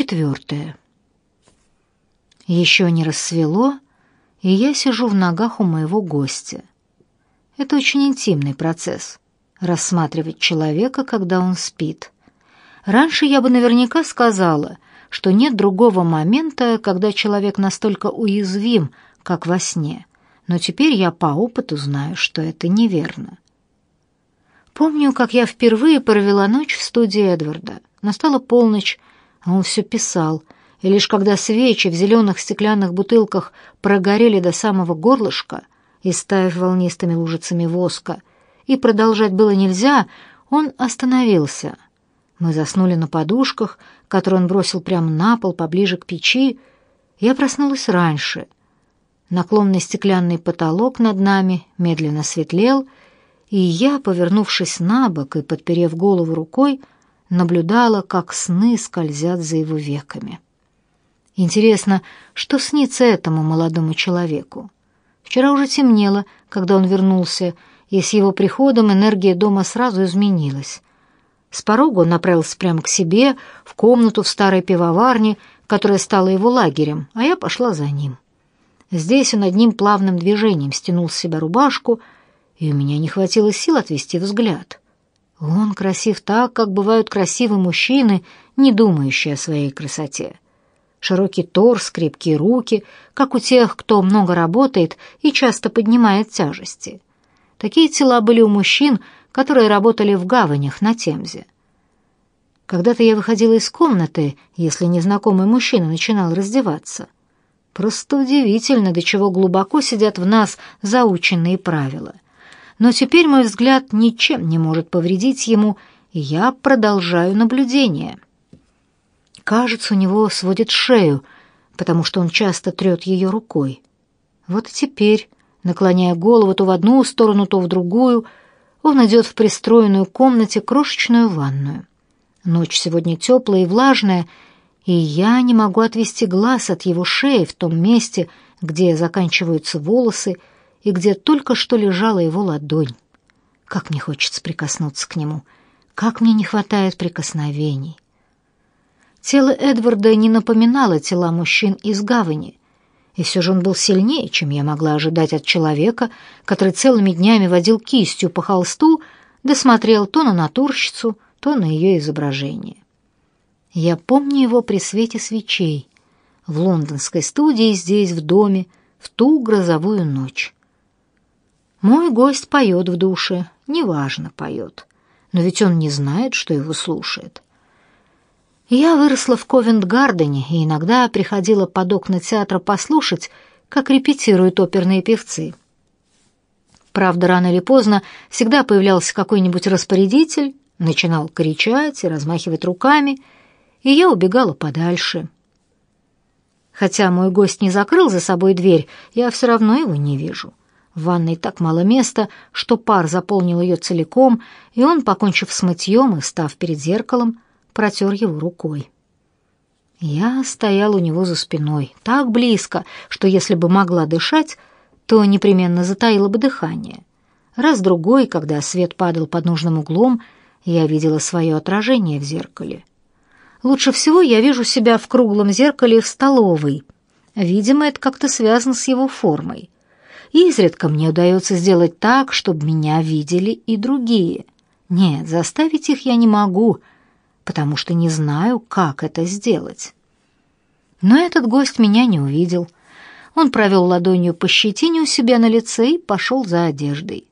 Четвертое. Еще не рассвело, и я сижу в ногах у моего гостя. Это очень интимный процесс — рассматривать человека, когда он спит. Раньше я бы наверняка сказала, что нет другого момента, когда человек настолько уязвим, как во сне. Но теперь я по опыту знаю, что это неверно. Помню, как я впервые провела ночь в студии Эдварда. Настала полночь, а он все писал, и лишь когда свечи в зеленых стеклянных бутылках прогорели до самого горлышка, истаяв волнистыми лужицами воска, и продолжать было нельзя, он остановился. Мы заснули на подушках, которые он бросил прямо на пол, поближе к печи. Я проснулась раньше. Наклонный стеклянный потолок над нами медленно светлел, и я, повернувшись на бок и подперев голову рукой, наблюдала, как сны скользят за его веками. Интересно, что снится этому молодому человеку? Вчера уже темнело, когда он вернулся, и с его приходом энергия дома сразу изменилась. С порога он направился прямо к себе, в комнату в старой пивоварне, которая стала его лагерем, а я пошла за ним. Здесь он одним плавным движением стянул с себя рубашку, и у меня не хватило сил отвести взгляд. Он красив так, как бывают красивы мужчины, не думающие о своей красоте. Широкий торс, крепкие руки, как у тех, кто много работает и часто поднимает тяжести. Такие тела были у мужчин, которые работали в гаванях на Темзе. Когда-то я выходила из комнаты, если незнакомый мужчина начинал раздеваться. Просто удивительно, до чего глубоко сидят в нас заученные правила — но теперь мой взгляд ничем не может повредить ему, и я продолжаю наблюдение. Кажется, у него сводит шею, потому что он часто трет ее рукой. Вот и теперь, наклоняя голову то в одну сторону, то в другую, он идет в пристроенную комнате крошечную ванную. Ночь сегодня теплая и влажная, и я не могу отвести глаз от его шеи в том месте, где заканчиваются волосы, и где только что лежала его ладонь. Как мне хочется прикоснуться к нему, как мне не хватает прикосновений. Тело Эдварда не напоминало тела мужчин из гавани, и все же он был сильнее, чем я могла ожидать от человека, который целыми днями водил кистью по холсту, да смотрел то на натурщицу, то на ее изображение. Я помню его при свете свечей, в лондонской студии здесь, в доме, в ту грозовую ночь. Мой гость поет в душе, неважно поет, но ведь он не знает, что его слушает. Я выросла в Ковент-Гардене и иногда приходила под окна театра послушать, как репетируют оперные певцы. Правда, рано или поздно всегда появлялся какой-нибудь распорядитель, начинал кричать и размахивать руками, и я убегала подальше. Хотя мой гость не закрыл за собой дверь, я все равно его не вижу. В ванной так мало места, что пар заполнил ее целиком, и он, покончив с мытьем и став перед зеркалом, протер его рукой. Я стоял у него за спиной, так близко, что если бы могла дышать, то непременно затаила бы дыхание. Раз-другой, когда свет падал под нужным углом, я видела свое отражение в зеркале. Лучше всего я вижу себя в круглом зеркале в столовой. Видимо, это как-то связано с его формой. Изредка мне удается сделать так, чтобы меня видели и другие. Нет, заставить их я не могу, потому что не знаю, как это сделать. Но этот гость меня не увидел. Он провел ладонью по щетине у себя на лице и пошел за одеждой.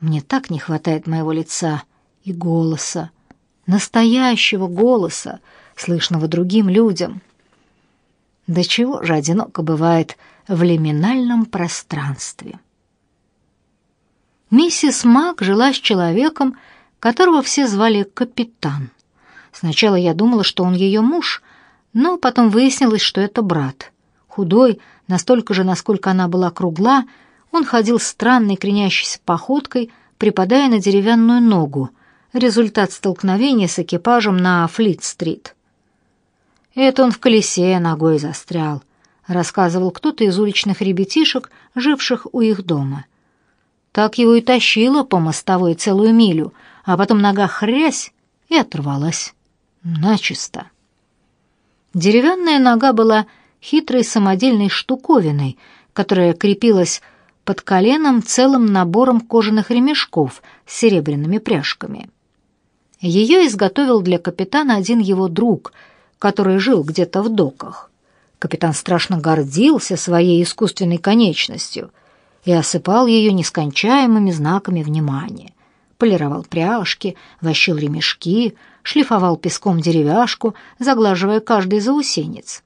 Мне так не хватает моего лица и голоса, настоящего голоса, слышного другим людям. До чего же одиноко бывает в лиминальном пространстве. Миссис Мак жила с человеком, которого все звали Капитан. Сначала я думала, что он ее муж, но потом выяснилось, что это брат. Худой, настолько же, насколько она была кругла, он ходил странной кренящейся походкой, припадая на деревянную ногу, результат столкновения с экипажем на Флит-стрит. Это он в колесе ногой застрял, рассказывал кто-то из уличных ребятишек, живших у их дома. Так его и тащило по мостовой целую милю, а потом нога хрясь и оторвалась. Начисто. Деревянная нога была хитрой самодельной штуковиной, которая крепилась под коленом целым набором кожаных ремешков с серебряными пряжками. Ее изготовил для капитана один его друг, который жил где-то в доках. Капитан страшно гордился своей искусственной конечностью и осыпал ее нескончаемыми знаками внимания. Полировал пряжки, вощил ремешки, шлифовал песком деревяшку, заглаживая каждый заусенец.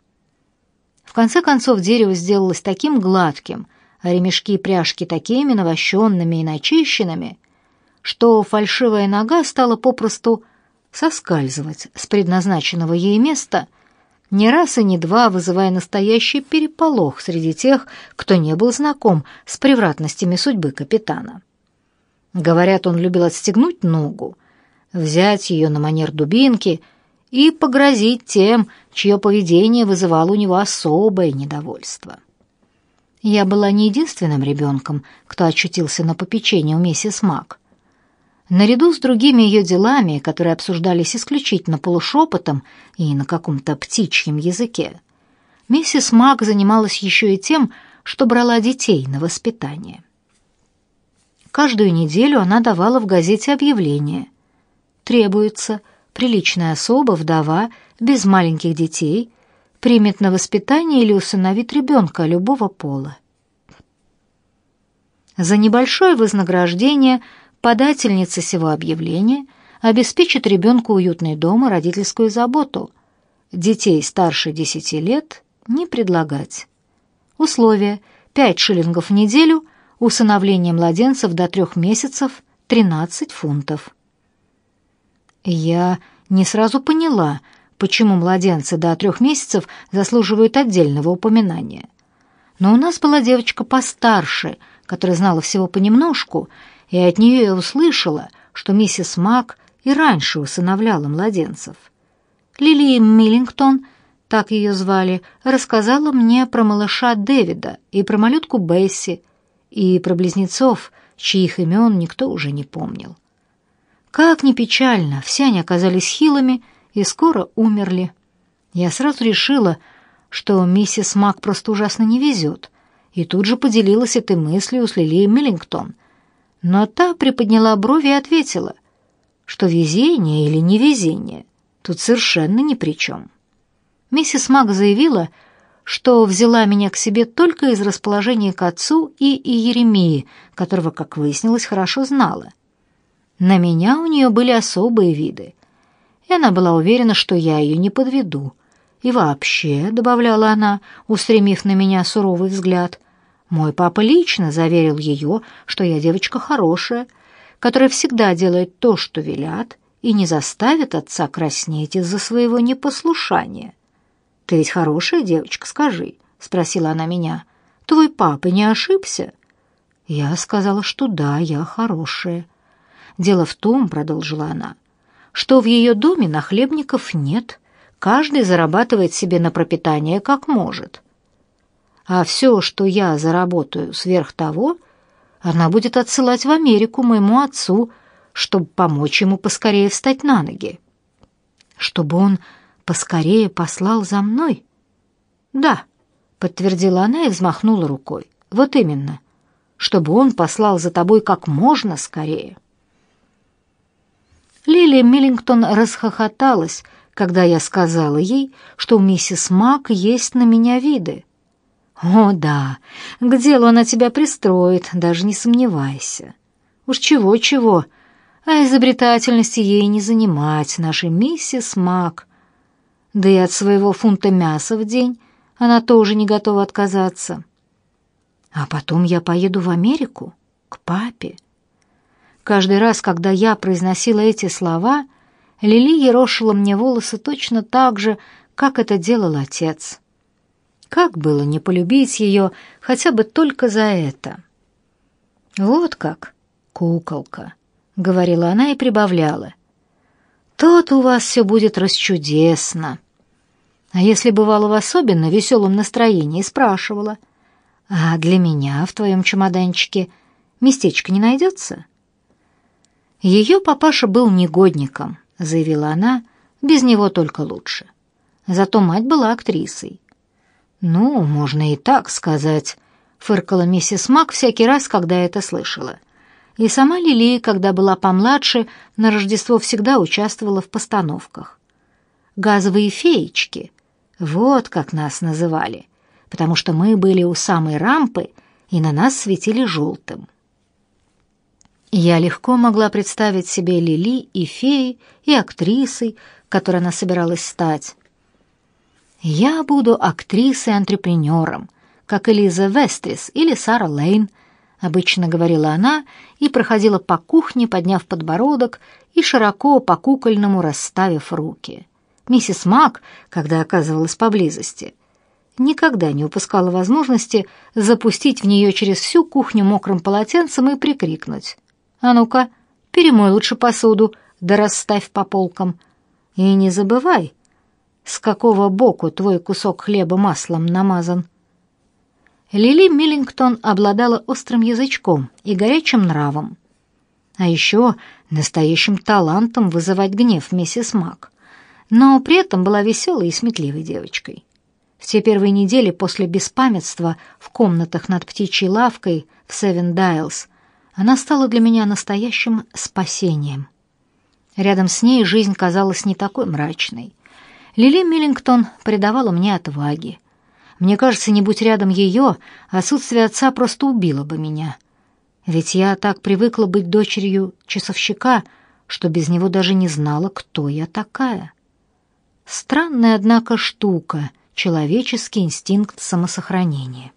В конце концов дерево сделалось таким гладким, а ремешки и пряжки такими навощенными и начищенными, что фальшивая нога стала попросту соскальзывать с предназначенного ей места, не раз и не два вызывая настоящий переполох среди тех, кто не был знаком с превратностями судьбы капитана. Говорят, он любил отстегнуть ногу, взять ее на манер дубинки и погрозить тем, чье поведение вызывало у него особое недовольство. Я была не единственным ребенком, кто очутился на попечении у миссис Мак. Наряду с другими ее делами, которые обсуждались исключительно полушепотом и на каком-то птичьем языке, миссис Мак занималась еще и тем, что брала детей на воспитание. Каждую неделю она давала в газете объявление. Требуется приличная особа, вдова, без маленьких детей, примет на воспитание или усыновит ребенка любого пола. За небольшое вознаграждение подательница сего объявления обеспечит ребенку уютный дом и родительскую заботу. Детей старше 10 лет не предлагать. Условия: 5 шиллингов в неделю – усыновление младенцев до трех месяцев — 13 фунтов. Я не сразу поняла, почему младенцы до трех месяцев заслуживают отдельного упоминания. Но у нас была девочка постарше, которая знала всего понемножку, и от нее я услышала, что миссис Мак и раньше усыновляла младенцев. Лили Миллингтон, так ее звали, рассказала мне про малыша Дэвида и про малютку Бесси, и про близнецов, чьих имен никто уже не помнил. Как ни печально, все они оказались хилыми и скоро умерли. Я сразу решила, что миссис Мак просто ужасно не везет, и тут же поделилась этой мыслью с Лилией Миллингтон. Но та приподняла брови и ответила, что везение или невезение тут совершенно ни при чем. Миссис Мак заявила, что взяла меня к себе только из расположения к отцу и Иеремии, которого, как выяснилось, хорошо знала. На меня у нее были особые виды, и она была уверена, что я ее не подведу. И вообще, — добавляла она, устремив на меня суровый взгляд, — мой папа лично заверил ее, что я девочка хорошая, которая всегда делает то, что велят, и не заставит отца краснеть из-за своего непослушания. «Ты ведь хорошая девочка, скажи», — спросила она меня. «Твой папа не ошибся?» Я сказала, что да, я хорошая. «Дело в том», — продолжила она, — «что в ее доме нахлебников нет. Каждый зарабатывает себе на пропитание как может. А все, что я заработаю сверх того, она будет отсылать в Америку моему отцу, чтобы помочь ему поскорее встать на ноги. Чтобы он поскорее послал за мной? Да, подтвердила она и взмахнула рукой. Вот именно, чтобы он послал за тобой как можно скорее. Лилия Миллингтон расхохоталась, когда я сказала ей, что у миссис Мак есть на меня виды. «О, да, к делу она тебя пристроит, даже не сомневайся. Уж чего-чего, а изобретательности ей не занимать, нашей миссис Мак. Да и от своего фунта мяса в день она тоже не готова отказаться. А потом я поеду в Америку, к папе. Каждый раз, когда я произносила эти слова, Лили ерошила мне волосы точно так же, как это делал отец. Как было не полюбить ее хотя бы только за это? Вот как, куколка, говорила она и прибавляла. Тот у вас все будет расчудесно. А если бывало в особенно веселом настроении, спрашивала, «А для меня в твоем чемоданчике местечко не найдется?» Ее папаша был негодником, заявила она, без него только лучше. Зато мать была актрисой. «Ну, можно и так сказать», — фыркала миссис Мак всякий раз, когда это слышала. И сама Лили, когда была помладше, на Рождество всегда участвовала в постановках. «Газовые феечки» — вот как нас называли, потому что мы были у самой рампы, и на нас светили желтым. Я легко могла представить себе Лили и феи, и актрисой, которой она собиралась стать. «Я буду актрисой-антрепренером, как Элиза Вестрис или Сара Лейн», обычно говорила она и проходила по кухне, подняв подбородок и широко по-кукольному расставив руки. Миссис Мак, когда оказывалась поблизости, никогда не упускала возможности запустить в нее через всю кухню мокрым полотенцем и прикрикнуть. «А ну-ка, перемой лучше посуду, да расставь по полкам. И не забывай, с какого боку твой кусок хлеба маслом намазан». Лили Миллингтон обладала острым язычком и горячим нравом. А еще настоящим талантом вызывать гнев миссис Мак. Но при этом была веселой и сметливой девочкой. В те первые недели после беспамятства в комнатах над птичьей лавкой в Севен Дайлс она стала для меня настоящим спасением. Рядом с ней жизнь казалась не такой мрачной. Лили Миллингтон придавала мне отваги. Мне кажется, не будь рядом ее, отсутствие отца просто убило бы меня. Ведь я так привыкла быть дочерью часовщика, что без него даже не знала, кто я такая. Странная, однако, штука — человеческий инстинкт самосохранения.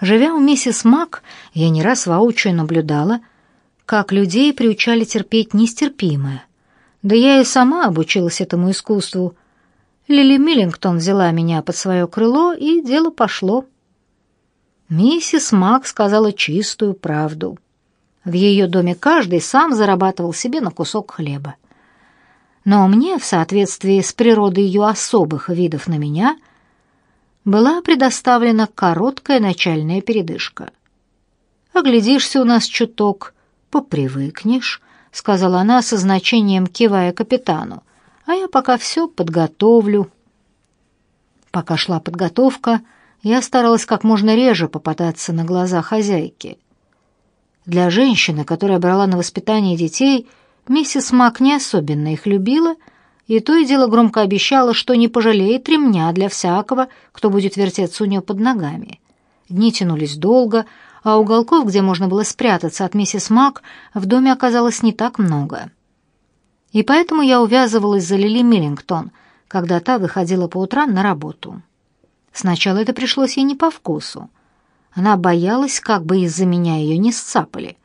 Живя у миссис Мак, я не раз воочию наблюдала, как людей приучали терпеть нестерпимое. Да я и сама обучилась этому искусству. Лили Миллингтон взяла меня под свое крыло, и дело пошло. Миссис Мак сказала чистую правду. В ее доме каждый сам зарабатывал себе на кусок хлеба. Но мне, в соответствии с природой ее особых видов на меня, была предоставлена короткая начальная передышка. «Оглядишься у нас чуток, попривыкнешь», — сказала она со значением, кивая капитану, «а я пока все подготовлю». Пока шла подготовка, я старалась как можно реже попадаться на глаза хозяйки. Для женщины, которая брала на воспитание детей, миссис Мак не особенно их любила — и то и дело громко обещала, что не пожалеет ремня для всякого, кто будет вертеться у нее под ногами. Дни тянулись долго, а уголков, где можно было спрятаться от миссис Мак, в доме оказалось не так много. И поэтому я увязывалась за Лили Миллингтон, когда та выходила по утрам на работу. Сначала это пришлось ей не по вкусу. Она боялась, как бы из-за меня ее не сцапали.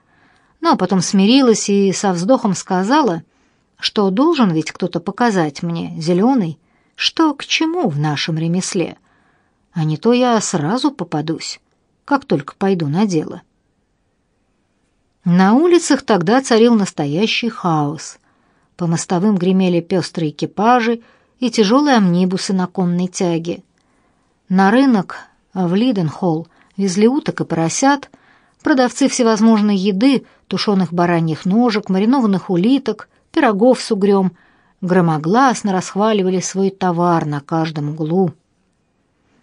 Но потом смирилась и со вздохом сказала — что должен ведь кто-то показать мне, зеленый, что к чему в нашем ремесле. А не то я сразу попадусь, как только пойду на дело. На улицах тогда царил настоящий хаос. По мостовым гремели пестрые экипажи и тяжелые амнибусы на конной тяге. На рынок в Лиденхолл везли уток и поросят, продавцы всевозможной еды, тушеных бараньих ножек, маринованных улиток, пирогов с угрём, громогласно расхваливали свой товар на каждом углу.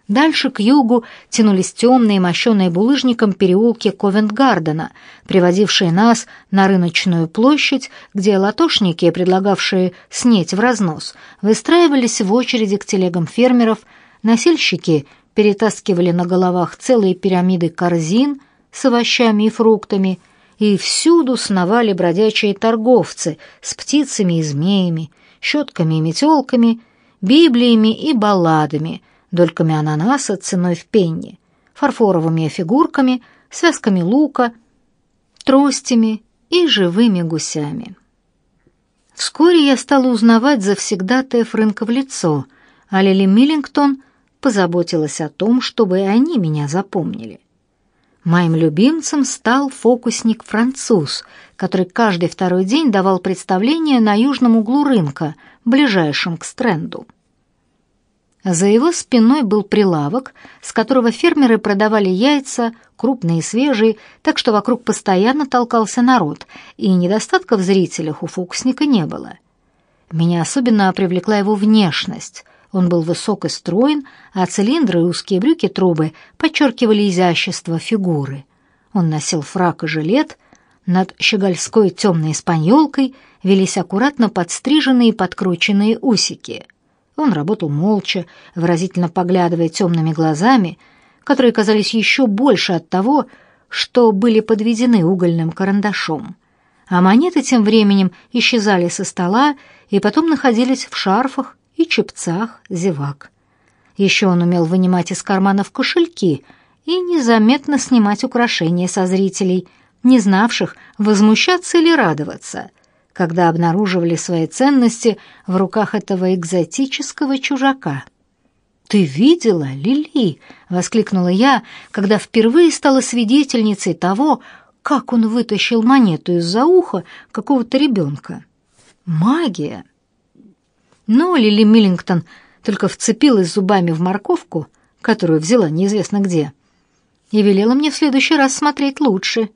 Дальше к югу тянулись темные, мощенные булыжником переулки Ковент-Гардена, приводившие нас на рыночную площадь, где латошники, предлагавшие снеть в разнос, выстраивались в очереди к телегам фермеров, носильщики перетаскивали на головах целые пирамиды корзин с овощами и фруктами, и всюду сновали бродячие торговцы с птицами и змеями, щетками и метелками, библиями и балладами, дольками ананаса ценой в пенни, фарфоровыми фигурками, связками лука, тростями и живыми гусями. Вскоре я стала узнавать завсегдатаев рынка в лицо, а Лили Миллингтон позаботилась о том, чтобы и они меня запомнили. Моим любимцем стал фокусник-француз, который каждый второй день давал представление на южном углу рынка, ближайшем к стренду. За его спиной был прилавок, с которого фермеры продавали яйца, крупные и свежие, так что вокруг постоянно толкался народ, и недостатков в зрителях у фокусника не было. Меня особенно привлекла его внешность, Он был высок и строен, а цилиндры и узкие брюки-трубы подчеркивали изящество фигуры. Он носил фрак и жилет, над щегольской темной испаньолкой велись аккуратно подстриженные и подкрученные усики. Он работал молча, выразительно поглядывая темными глазами, которые казались еще больше от того, что были подведены угольным карандашом. А монеты тем временем исчезали со стола и потом находились в шарфах и чепцах зевак. Еще он умел вынимать из карманов кошельки и незаметно снимать украшения со зрителей, не знавших, возмущаться или радоваться, когда обнаруживали свои ценности в руках этого экзотического чужака. «Ты видела, Лили?» — воскликнула я, когда впервые стала свидетельницей того, как он вытащил монету из-за уха какого-то ребенка. «Магия!» Но Лили Миллингтон только вцепилась зубами в морковку, которую взяла неизвестно где, и велела мне в следующий раз смотреть лучше.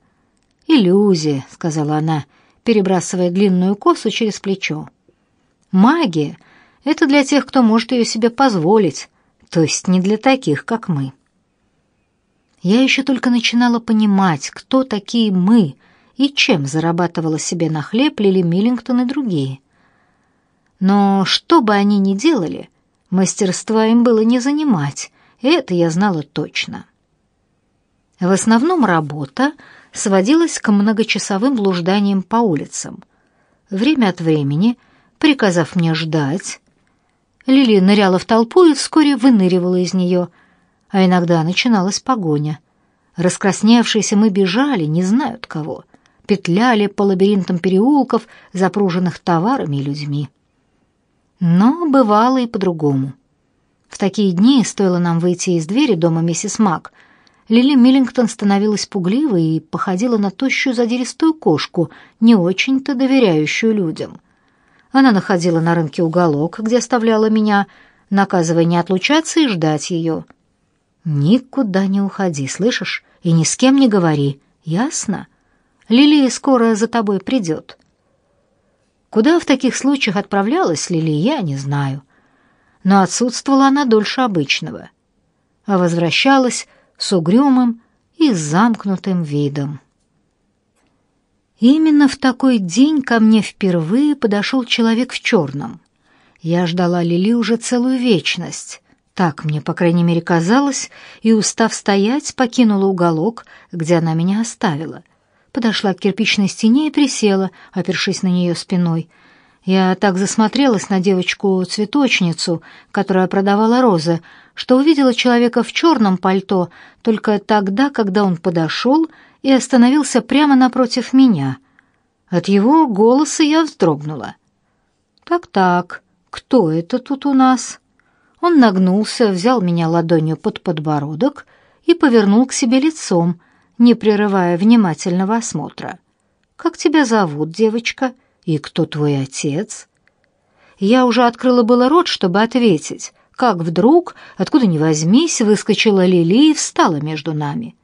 «Иллюзия», — сказала она, перебрасывая длинную косу через плечо. «Магия — это для тех, кто может ее себе позволить, то есть не для таких, как мы. Я еще только начинала понимать, кто такие мы и чем зарабатывала себе на хлеб Лили Миллингтон и другие. Но что бы они ни делали, мастерства им было не занимать, это я знала точно. В основном работа сводилась к многочасовым блужданиям по улицам. Время от времени, приказав мне ждать, Лили ныряла в толпу и вскоре выныривала из нее, а иногда начиналась погоня. Раскрасневшиеся мы бежали, не знают кого, петляли по лабиринтам переулков, запруженных товарами и людьми. Но бывало и по-другому. В такие дни стоило нам выйти из двери дома миссис Мак. Лили Миллингтон становилась пугливой и походила на тощую задиристую кошку, не очень-то доверяющую людям. Она находила на рынке уголок, где оставляла меня, наказывая не отлучаться и ждать ее. «Никуда не уходи, слышишь? И ни с кем не говори, ясно? Лилия скоро за тобой придет». Куда в таких случаях отправлялась Лилия, я не знаю. Но отсутствовала она дольше обычного, а возвращалась с угрюмым и замкнутым видом. Именно в такой день ко мне впервые подошел человек в черном. Я ждала Лили уже целую вечность. Так мне, по крайней мере, казалось, и, устав стоять, покинула уголок, где она меня оставила. Подошла к кирпичной стене и присела, опершись на нее спиной. Я так засмотрелась на девочку-цветочницу, которая продавала розы, что увидела человека в черном пальто только тогда, когда он подошел и остановился прямо напротив меня. От его голоса я вздрогнула. «Так-так, кто это тут у нас?» Он нагнулся, взял меня ладонью под подбородок и повернул к себе лицом, не прерывая внимательного осмотра. «Как тебя зовут, девочка? И кто твой отец?» Я уже открыла было рот, чтобы ответить, как вдруг, откуда ни возьмись, выскочила Лили и встала между нами.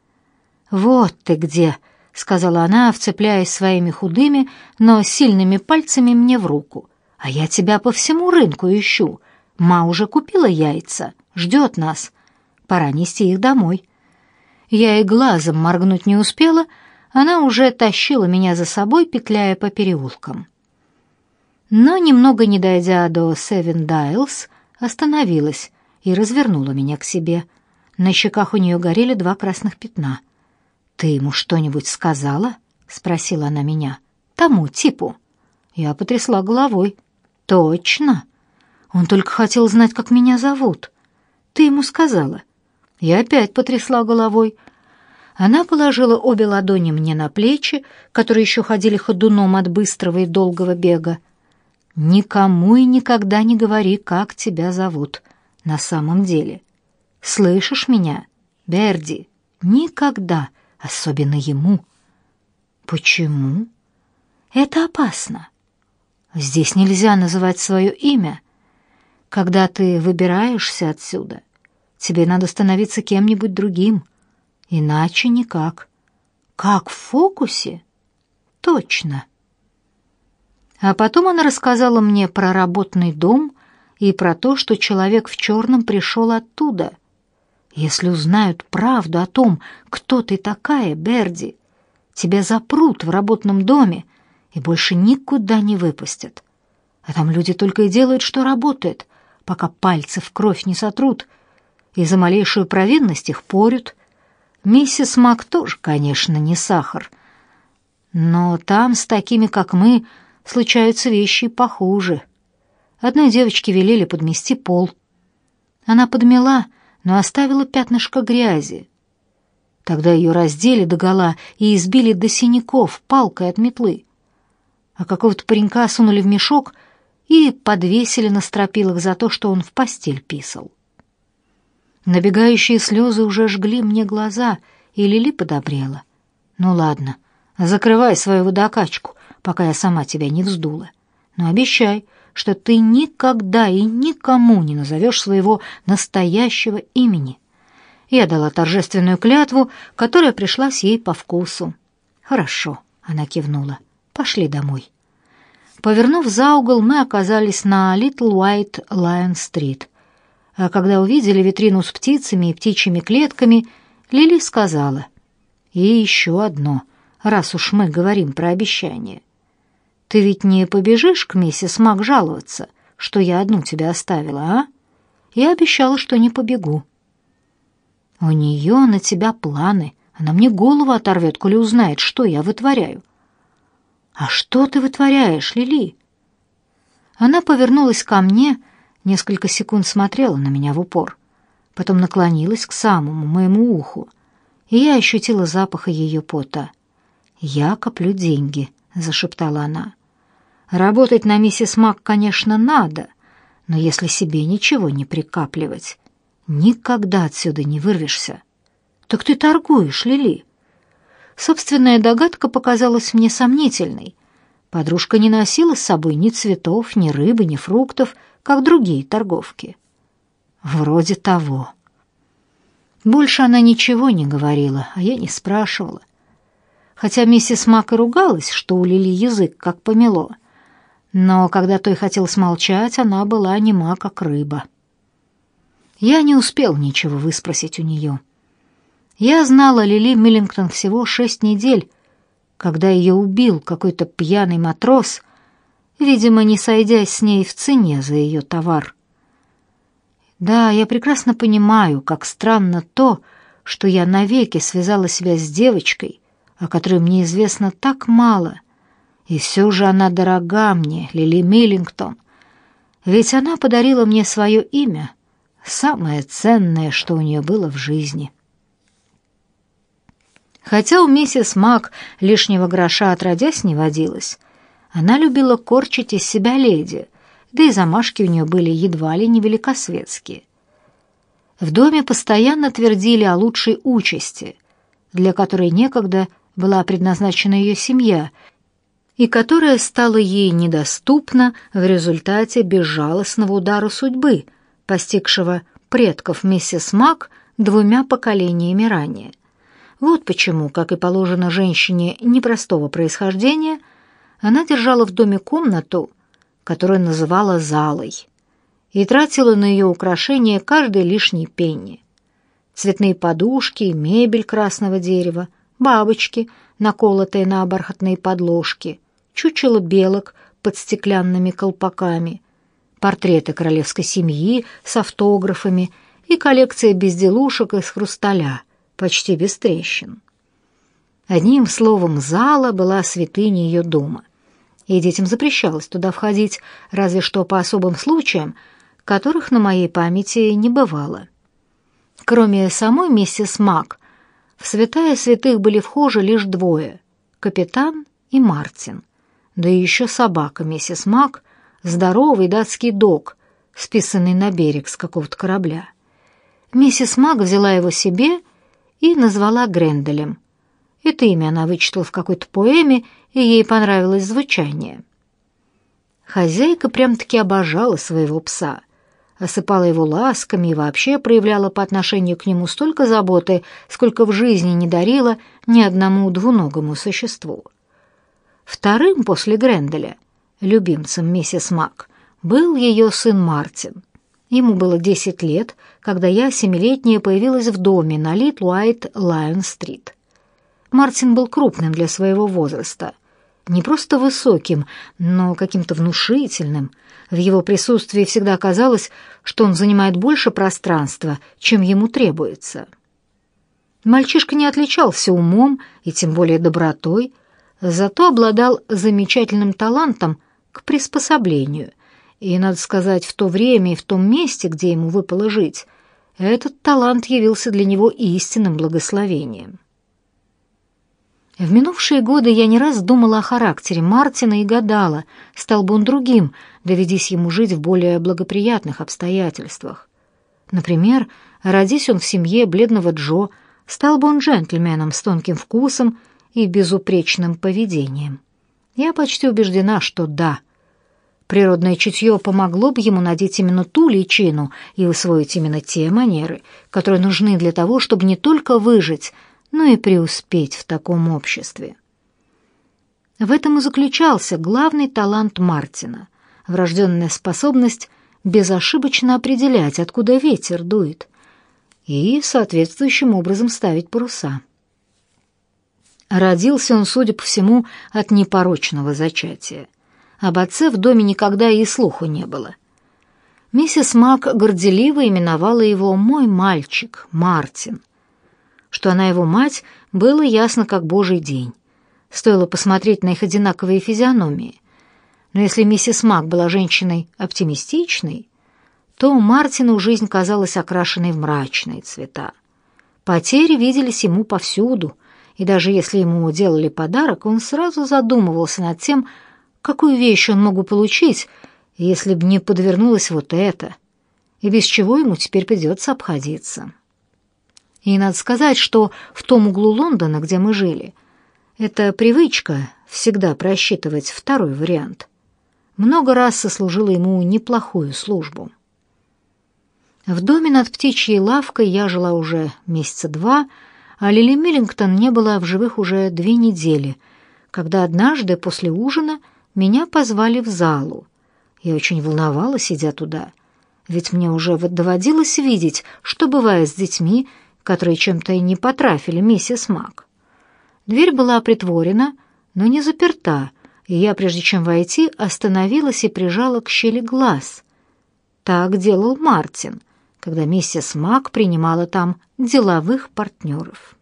«Вот ты где!» — сказала она, вцепляясь своими худыми, но сильными пальцами мне в руку. «А я тебя по всему рынку ищу. Ма уже купила яйца, ждет нас. Пора нести их домой». Я и глазом моргнуть не успела, она уже тащила меня за собой, петляя по переулкам. Но, немного не дойдя до Севен Дайлс, остановилась и развернула меня к себе. На щеках у нее горели два красных пятна — «Ты ему что-нибудь сказала?» — спросила она меня. «Тому типу». Я потрясла головой. «Точно. Он только хотел знать, как меня зовут. Ты ему сказала». Я опять потрясла головой. Она положила обе ладони мне на плечи, которые еще ходили ходуном от быстрого и долгого бега. «Никому и никогда не говори, как тебя зовут на самом деле. Слышишь меня, Берди? Никогда!» особенно ему. Почему? Это опасно. Здесь нельзя называть свое имя. Когда ты выбираешься отсюда, тебе надо становиться кем-нибудь другим, иначе никак. Как в фокусе? Точно. А потом она рассказала мне про работный дом и про то, что человек в черном пришел оттуда. Если узнают правду о том, кто ты такая, Берди, тебя запрут в работном доме и больше никуда не выпустят. А там люди только и делают, что работают, пока пальцы в кровь не сотрут, и за малейшую провинность их порют. Миссис Мак тоже, конечно, не сахар, но там с такими, как мы, случаются вещи похуже. Одной девочке велели подмести пол. Она подмела, но оставила пятнышко грязи. Тогда ее раздели догола и избили до синяков палкой от метлы. А какого-то паренька сунули в мешок и подвесили на стропилах за то, что он в постель писал. Набегающие слезы уже жгли мне глаза, и Лили подобрела. «Ну ладно, закрывай свою водокачку, пока я сама тебя не вздула. Но обещай, что ты никогда и никому не назовешь своего настоящего имени. Я дала торжественную клятву, которая пришлась ей по вкусу. «Хорошо», — она кивнула. «Пошли домой». Повернув за угол, мы оказались на Little White Lion-стрит. А когда увидели витрину с птицами и птичьими клетками, Лили сказала, «И еще одно, раз уж мы говорим про обещание. Ты ведь не побежишь к миссис Мак жаловаться, что я одну тебя оставила, а? Я обещала, что не побегу. У нее на тебя планы. Она мне голову оторвет, коли узнает, что я вытворяю. А что ты вытворяешь, Лили? Она повернулась ко мне, несколько секунд смотрела на меня в упор, потом наклонилась к самому моему уху, и я ощутила запах ее пота. «Я коплю деньги», — зашептала она. Работать на миссис Мак, конечно, надо, но если себе ничего не прикапливать, никогда отсюда не вырвешься. Так ты торгуешь, Лили. Собственная догадка показалась мне сомнительной. Подружка не носила с собой ни цветов, ни рыбы, ни фруктов, как другие торговки. Вроде того. Больше она ничего не говорила, а я не спрашивала. Хотя миссис Мак и ругалась, что у Лили язык как помело, но когда той хотел смолчать, она была нема, как рыба. Я не успел ничего выспросить у нее. Я знала Лили Миллингтон всего шесть недель, когда ее убил какой-то пьяный матрос, видимо, не сойдясь с ней в цене за ее товар. Да, я прекрасно понимаю, как странно то, что я навеки связала себя с девочкой, о которой мне известно так мало — и все же она дорога мне, Лили Миллингтон. Ведь она подарила мне свое имя, самое ценное, что у нее было в жизни. Хотя у миссис Мак лишнего гроша отродясь не водилось, она любила корчить из себя леди, да и замашки у нее были едва ли не великосветские. В доме постоянно твердили о лучшей участи, для которой некогда была предназначена ее семья — и которая стала ей недоступна в результате безжалостного удара судьбы, постигшего предков миссис Мак двумя поколениями ранее. Вот почему, как и положено женщине непростого происхождения, она держала в доме комнату, которую называла залой, и тратила на ее украшения каждый лишний пенни. Цветные подушки, мебель красного дерева, бабочки, наколотые на бархатные подложки — чучело белок под стеклянными колпаками, портреты королевской семьи с автографами и коллекция безделушек из хрусталя, почти без трещин. Одним словом, зала была святыней ее дома, и детям запрещалось туда входить, разве что по особым случаям, которых на моей памяти не бывало. Кроме самой миссис Мак, в святая святых были вхожи лишь двое — капитан и Мартин да еще собака миссис Мак, здоровый датский дог, списанный на берег с какого-то корабля. Миссис Мак взяла его себе и назвала Гренделем. Это имя она вычитала в какой-то поэме, и ей понравилось звучание. Хозяйка прям-таки обожала своего пса, осыпала его ласками и вообще проявляла по отношению к нему столько заботы, сколько в жизни не дарила ни одному двуногому существу. Вторым после Гренделя, любимцем миссис Мак, был ее сын Мартин. Ему было 10 лет, когда я, семилетняя, появилась в доме на Литл Уайт Лайон-стрит. Мартин был крупным для своего возраста. Не просто высоким, но каким-то внушительным. В его присутствии всегда казалось, что он занимает больше пространства, чем ему требуется. Мальчишка не отличался умом и тем более добротой, зато обладал замечательным талантом к приспособлению. И, надо сказать, в то время и в том месте, где ему выпало жить, этот талант явился для него истинным благословением. В минувшие годы я не раз думала о характере Мартина и гадала, стал бы он другим, доведись ему жить в более благоприятных обстоятельствах. Например, родись он в семье бледного Джо, стал бы он джентльменом с тонким вкусом и безупречным поведением. Я почти убеждена, что да. Природное чутье помогло бы ему надеть именно ту личину и усвоить именно те манеры, которые нужны для того, чтобы не только выжить, но и преуспеть в таком обществе. В этом и заключался главный талант Мартина — врожденная способность безошибочно определять, откуда ветер дует, и соответствующим образом ставить паруса. Родился он, судя по всему, от непорочного зачатия. Об отце в доме никогда и слуху не было. Миссис Мак горделиво именовала его «мой мальчик, Мартин». Что она его мать, было ясно как божий день. Стоило посмотреть на их одинаковые физиономии. Но если миссис Мак была женщиной оптимистичной, то Мартину жизнь казалась окрашенной в мрачные цвета. Потери виделись ему повсюду, и даже если ему делали подарок, он сразу задумывался над тем, какую вещь он мог бы получить, если бы не подвернулось вот это, и без чего ему теперь придется обходиться. И надо сказать, что в том углу Лондона, где мы жили, эта привычка всегда просчитывать второй вариант много раз сослужила ему неплохую службу. В доме над птичьей лавкой я жила уже месяца два, а Лили Миллингтон не была в живых уже две недели, когда однажды после ужина меня позвали в залу. Я очень волновалась, сидя туда, ведь мне уже доводилось видеть, что бывает с детьми, которые чем-то и не потрафили миссис Мак. Дверь была притворена, но не заперта, и я, прежде чем войти, остановилась и прижала к щели глаз. Так делал Мартин — когда миссис Мак принимала там деловых партнеров.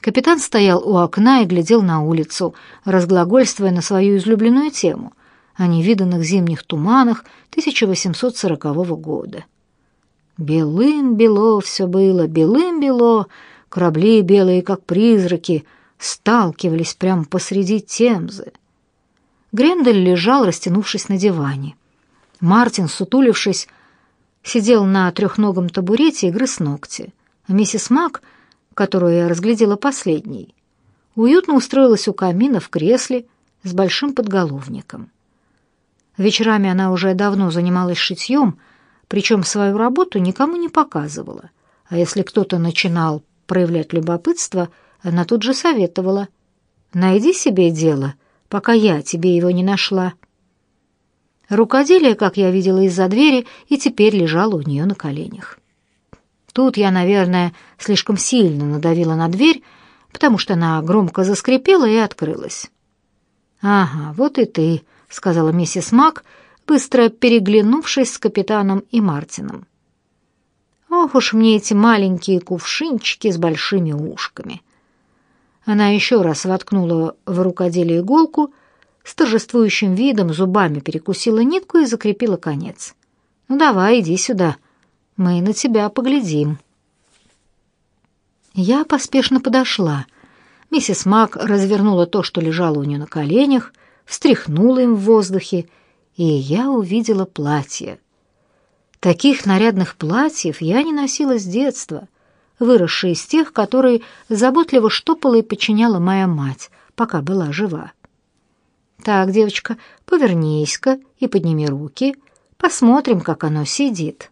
Капитан стоял у окна и глядел на улицу, разглагольствуя на свою излюбленную тему о невиданных зимних туманах 1840 года. Белым-бело все было, белым-бело, корабли белые, как призраки, сталкивались прямо посреди Темзы. Грендель лежал, растянувшись на диване. Мартин, сутулившись, сидел на трехногом табурете и грыз ногти. А миссис Мак, которую я разглядела последней, уютно устроилась у камина в кресле с большим подголовником. Вечерами она уже давно занималась шитьем, причем свою работу никому не показывала. А если кто-то начинал проявлять любопытство, она тут же советовала. «Найди себе дело, пока я тебе его не нашла». Рукоделие, как я видела из-за двери, и теперь лежало у нее на коленях. Тут я, наверное, слишком сильно надавила на дверь, потому что она громко заскрипела и открылась. «Ага, вот и ты», — сказала миссис Мак, быстро переглянувшись с капитаном и Мартином. «Ох уж мне эти маленькие кувшинчики с большими ушками». Она еще раз воткнула в рукоделие иголку с торжествующим видом зубами перекусила нитку и закрепила конец. «Ну давай, иди сюда. Мы на тебя поглядим». Я поспешно подошла. Миссис Мак развернула то, что лежало у нее на коленях, встряхнула им в воздухе, и я увидела платье. Таких нарядных платьев я не носила с детства, выросшие из тех, которые заботливо штопала и подчиняла моя мать, пока была жива. Так, девочка, повернись-ка и подними руки. Посмотрим, как оно сидит.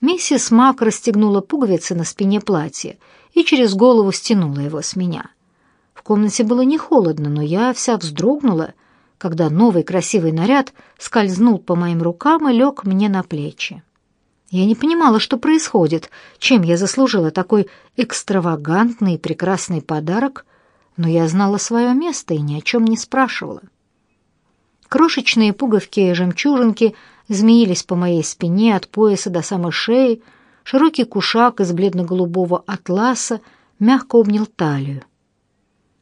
Миссис Мак расстегнула пуговицы на спине платья и через голову стянула его с меня. В комнате было не холодно, но я вся вздрогнула, когда новый красивый наряд скользнул по моим рукам и лег мне на плечи. Я не понимала, что происходит, чем я заслужила такой экстравагантный и прекрасный подарок, но я знала свое место и ни о чем не спрашивала. Крошечные пуговки и жемчужинки змеились по моей спине от пояса до самой шеи, широкий кушак из бледно-голубого атласа мягко обнял талию.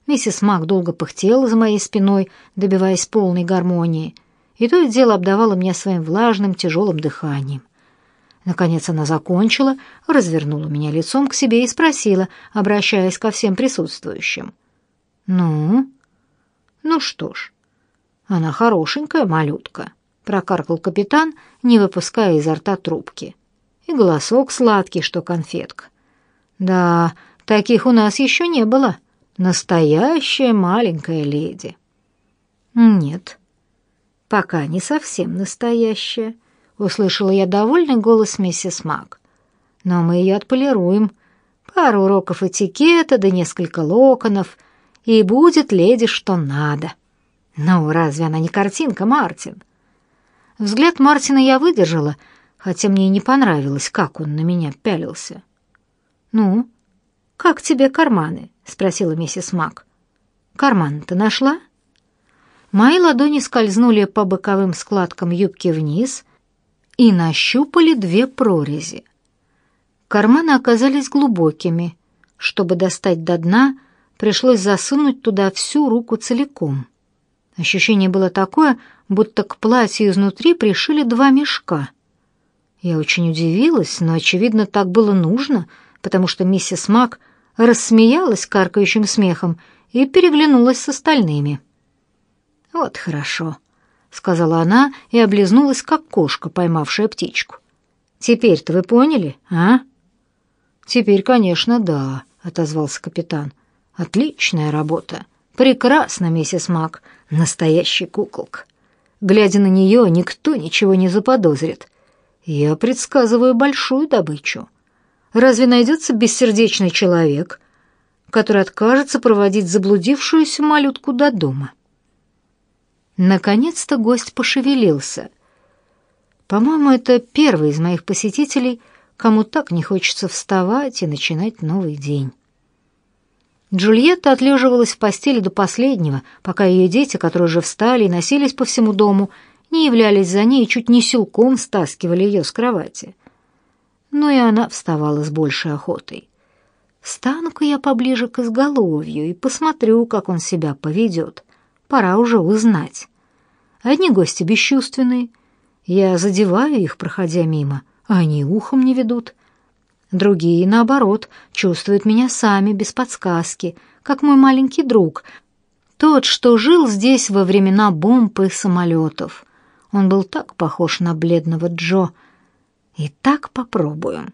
Миссис Мак долго пыхтела за моей спиной, добиваясь полной гармонии, и то и дело обдавала меня своим влажным, тяжелым дыханием. Наконец она закончила, развернула меня лицом к себе и спросила, обращаясь ко всем присутствующим. «Ну?» «Ну что ж, она хорошенькая малютка», — прокаркал капитан, не выпуская изо рта трубки. «И голосок сладкий, что конфетка». «Да, таких у нас еще не было. Настоящая маленькая леди». «Нет, пока не совсем настоящая», — услышала я довольный голос миссис Мак. «Но мы ее отполируем. Пару уроков этикета да несколько локонов, и будет леди что надо». «Ну, разве она не картинка, Мартин?» Взгляд Мартина я выдержала, хотя мне и не понравилось, как он на меня пялился. «Ну, как тебе карманы?» — спросила миссис Мак. «Карман-то нашла?» Мои ладони скользнули по боковым складкам юбки вниз — и нащупали две прорези. Карманы оказались глубокими. Чтобы достать до дна, пришлось засунуть туда всю руку целиком. Ощущение было такое, будто к платью изнутри пришили два мешка. Я очень удивилась, но, очевидно, так было нужно, потому что миссис Мак рассмеялась каркающим смехом и переглянулась с остальными. «Вот хорошо», сказала она и облизнулась, как кошка, поймавшая птичку. Теперь-то вы поняли, а? Теперь, конечно, да, отозвался капитан. Отличная работа. Прекрасно, миссис Мак, настоящий куколка. Глядя на нее, никто ничего не заподозрит. Я предсказываю большую добычу. Разве найдется бессердечный человек, который откажется проводить заблудившуюся малютку до дома? Наконец-то гость пошевелился. По-моему, это первый из моих посетителей, кому так не хочется вставать и начинать новый день. Джульетта отлеживалась в постели до последнего, пока ее дети, которые уже встали и носились по всему дому, не являлись за ней и чуть не силком стаскивали ее с кровати. Но и она вставала с большей охотой. Стану-ка я поближе к изголовью и посмотрю, как он себя поведет пора уже узнать. Одни гости бесчувственные, я задеваю их, проходя мимо, а они ухом не ведут. Другие, наоборот, чувствуют меня сами, без подсказки, как мой маленький друг, тот, что жил здесь во времена бомб и самолетов. Он был так похож на бледного Джо. И так попробуем.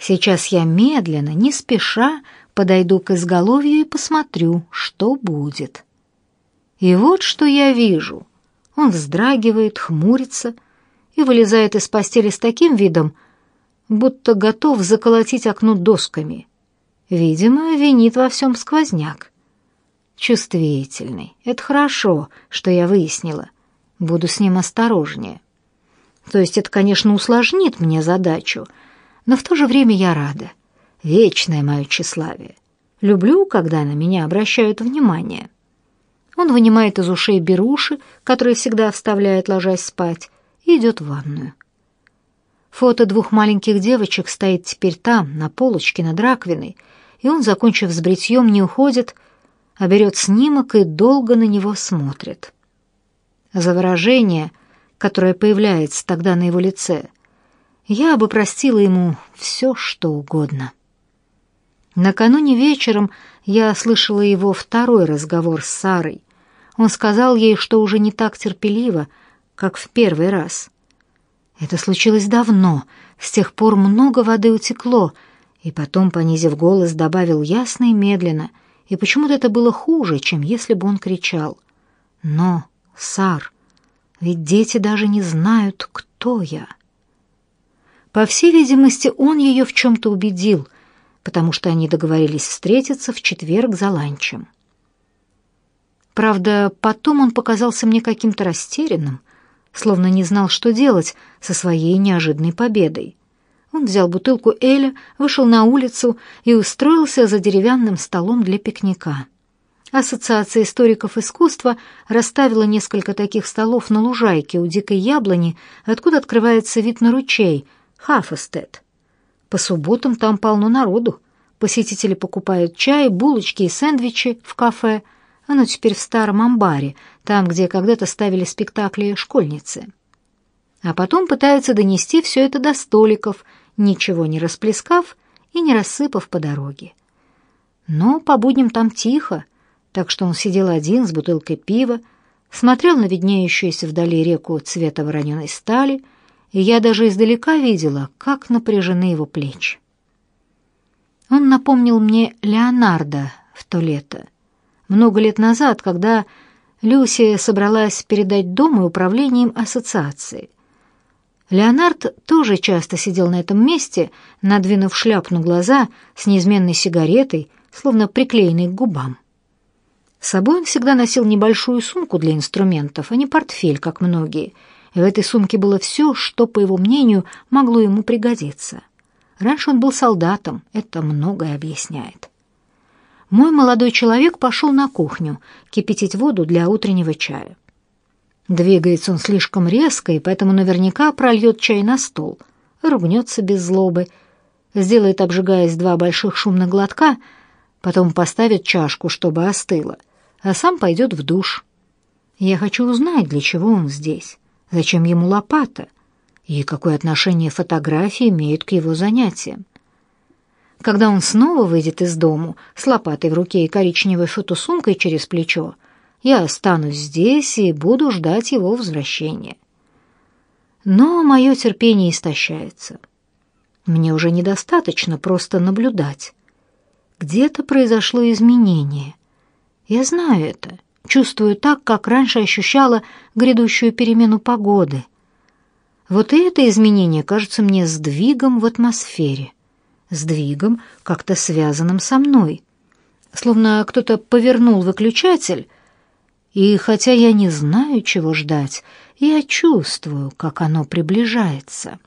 Сейчас я медленно, не спеша, подойду к изголовью и посмотрю, что будет. И вот что я вижу. Он вздрагивает, хмурится и вылезает из постели с таким видом, будто готов заколотить окно досками. Видимо, винит во всем сквозняк. Чувствительный. Это хорошо, что я выяснила. Буду с ним осторожнее. То есть это, конечно, усложнит мне задачу, но в то же время я рада. Вечное мое тщеславие. Люблю, когда на меня обращают внимание. Он вынимает из ушей беруши, которые всегда вставляет, ложась спать, и идет в ванную. Фото двух маленьких девочек стоит теперь там, на полочке над раковиной, и он, закончив с бритьем, не уходит, а берет снимок и долго на него смотрит. За выражение, которое появляется тогда на его лице, я бы простила ему все, что угодно. Накануне вечером я слышала его второй разговор с Сарой, он сказал ей, что уже не так терпеливо, как в первый раз. Это случилось давно, с тех пор много воды утекло, и потом, понизив голос, добавил ясно и медленно, и почему-то это было хуже, чем если бы он кричал. «Но, Сар, ведь дети даже не знают, кто я». По всей видимости, он ее в чем-то убедил, потому что они договорились встретиться в четверг за ланчем. Правда, потом он показался мне каким-то растерянным, словно не знал, что делать со своей неожиданной победой. Он взял бутылку Эля, вышел на улицу и устроился за деревянным столом для пикника. Ассоциация историков искусства расставила несколько таких столов на лужайке у дикой яблони, откуда открывается вид на ручей, Хафестед. По субботам там полно народу. Посетители покупают чай, булочки и сэндвичи в кафе. Оно теперь в старом амбаре, там, где когда-то ставили спектакли школьницы. А потом пытаются донести все это до столиков, ничего не расплескав и не рассыпав по дороге. Но по будням там тихо, так что он сидел один с бутылкой пива, смотрел на виднеющуюся вдали реку цвета вороненой стали, и я даже издалека видела, как напряжены его плечи. Он напомнил мне Леонардо в то лето, много лет назад, когда Люси собралась передать дом и управлением ассоциации. Леонард тоже часто сидел на этом месте, надвинув шляпу на глаза с неизменной сигаретой, словно приклеенной к губам. С собой он всегда носил небольшую сумку для инструментов, а не портфель, как многие. И в этой сумке было все, что, по его мнению, могло ему пригодиться. Раньше он был солдатом, это многое объясняет. Мой молодой человек пошел на кухню кипятить воду для утреннего чая. Двигается он слишком резко, и поэтому наверняка прольет чай на стол, ругнется без злобы, сделает, обжигаясь, два больших шумных глотка, потом поставит чашку, чтобы остыла, а сам пойдет в душ. Я хочу узнать, для чего он здесь, зачем ему лопата и какое отношение фотографии имеют к его занятиям. Когда он снова выйдет из дому с лопатой в руке и коричневой фотосумкой через плечо, я останусь здесь и буду ждать его возвращения. Но мое терпение истощается. Мне уже недостаточно просто наблюдать. Где-то произошло изменение. Я знаю это, чувствую так, как раньше ощущала грядущую перемену погоды. Вот и это изменение кажется мне сдвигом в атмосфере, сдвигом, как-то связанным со мной. Словно кто-то повернул выключатель, и хотя я не знаю, чего ждать, я чувствую, как оно приближается».